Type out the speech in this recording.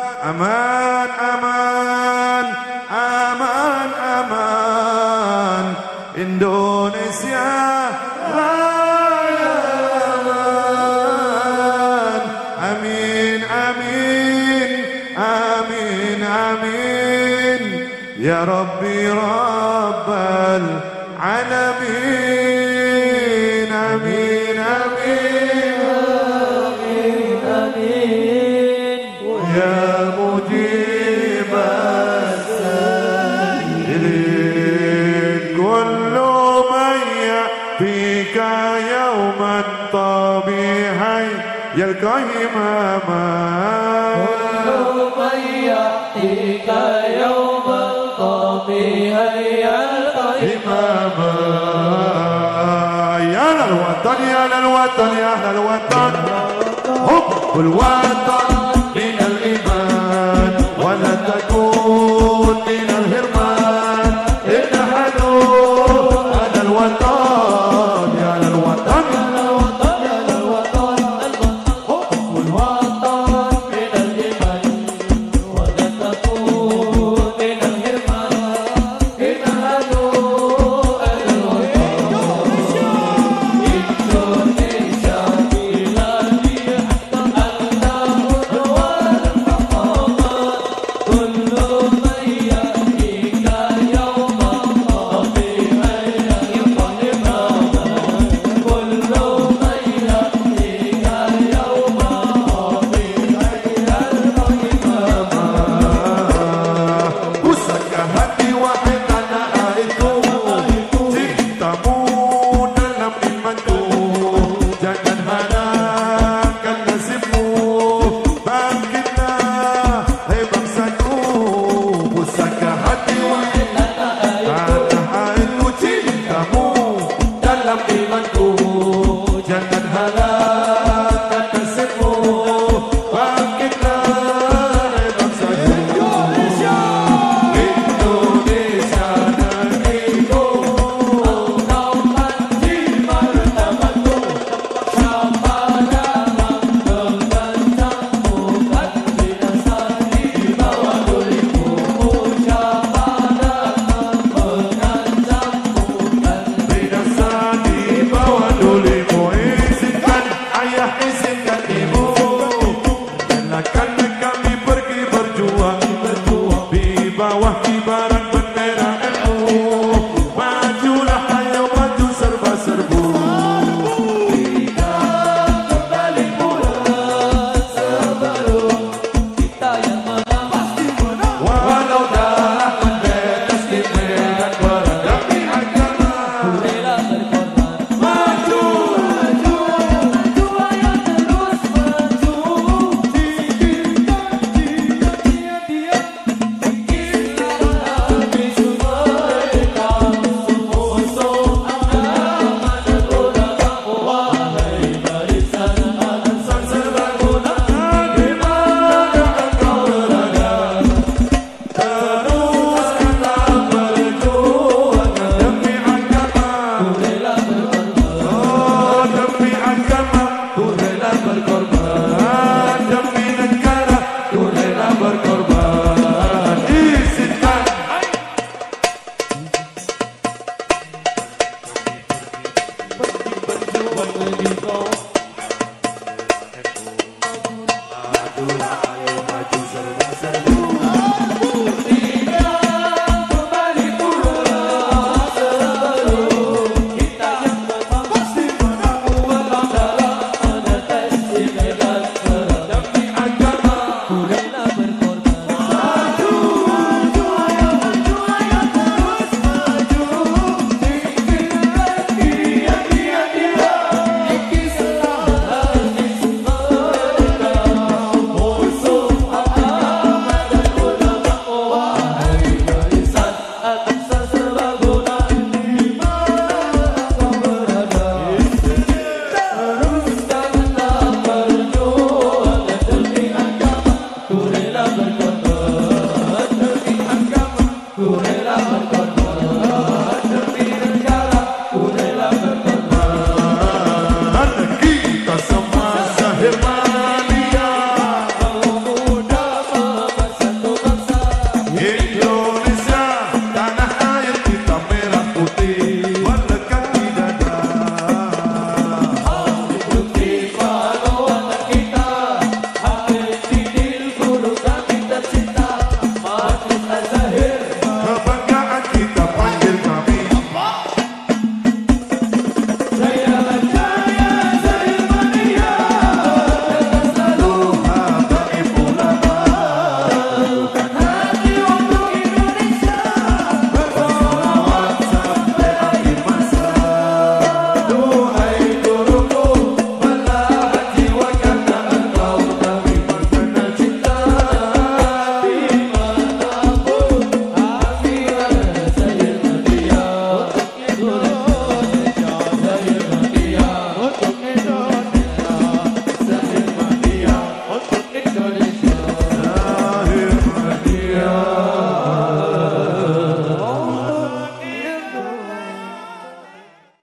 أمان أمان أمان أمان. إندونيسيا أمان. أمين أمين أمين أمين. يا ربي رب العالمين. يا إماما كل طيحتك يوم القمي هيا إماما. يا للوطن يا للوطن يا للوطن. هب والوطن